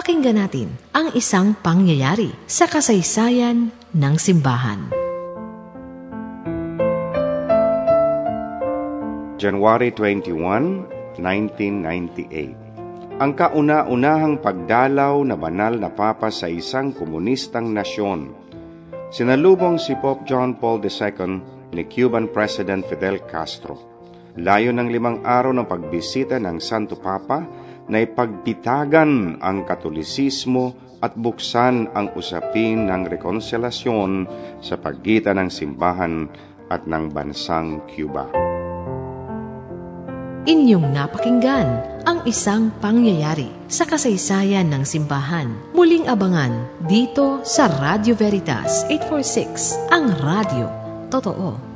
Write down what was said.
Pakinggan natin ang isang pangyayari sa kasaysayan ng simbahan. January 21, 1998 Ang kauna-unahang pagdalaw na banal na papa sa isang komunistang nasyon. Sinalubong si Pope John Paul II ni Cuban President Fidel Castro. Layo ng limang araw ng pagbisita ng Santo Papa na ipagpitagan ang katolisismo at buksan ang usapin ng rekonselasyon sa pagitan ng simbahan at ng bansang Cuba. Inyong napakinggan ang isang pangyayari sa kasaysayan ng simbahan. Muling abangan dito sa Radio Veritas 846, ang radio. Totoo.